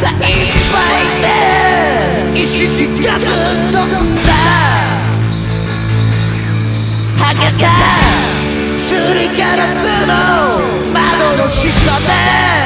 がいっぱいで意識がぶっ飛んだはげた。すりガラスの窓の下で